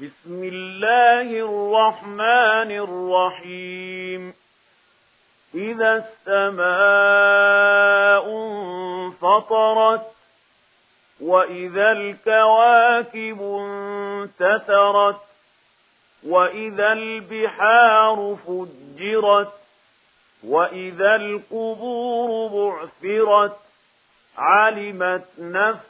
بسم الله الرحمن الرحيم. إذا السماء انفطرت وإذا الكواكب انتثرت وإذا البحار فجرت وإذا القبور بعثرت علمت نفس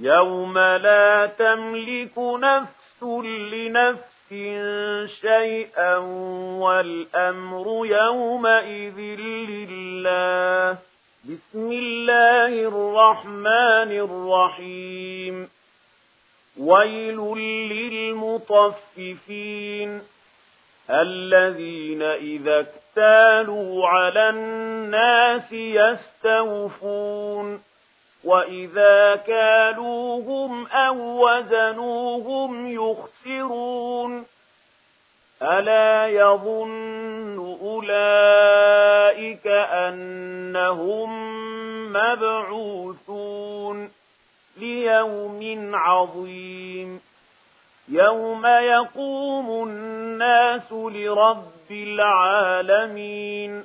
يوم لا تملك نفس لنفس شيئا والأمر يومئذ لله بسم الله الرحمن الرحيم ويل للمطففين الذين إذا اكتالوا على الناس يستوفون وَإِذَا كَالُوهُمْ أَوْ وَزَنُوهُمْ يُخْسِرُونَ أَلَا يَظُنُّ أُولَئِكَ أَنَّهُمْ مَبْعُوثُونَ لِيَوْمٍ عَظِيمٍ يَوْمَ يَقُومُ النَّاسُ لِرَبِّ الْعَالَمِينَ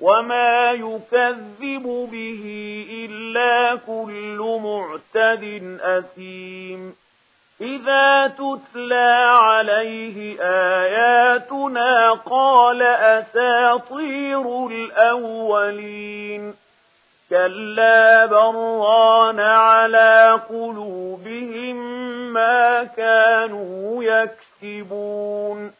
وما يكذب به إلا كل معتد أثيم إذا تتلى عليه آياتنا قال أساطير الأولين كلا بران على قلوبهم ما كانوا يكسبون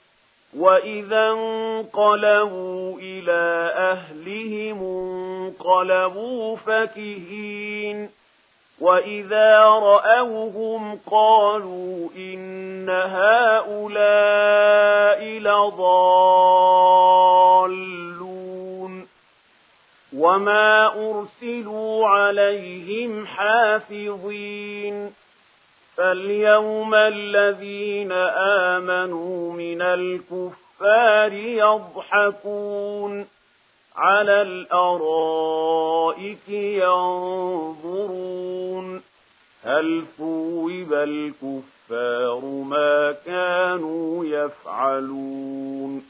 وَإِذَا انقَلَبُوا إِلَى أَهْلِهِمْ انقَلَبُوا فَكِهِينَ وَإِذَا رَأَوْهُمْ قَالُوا إِنَّ هَؤُلَاءِ لَضَالُّونَ وَمَا أُرْسِلُوا عَلَيْهِمْ حَافِظِينَ فاليوم الذين آمنوا من الكفار يضحكون على الأرائك ينظرون هل فوب الكفار ما كانوا يفعلون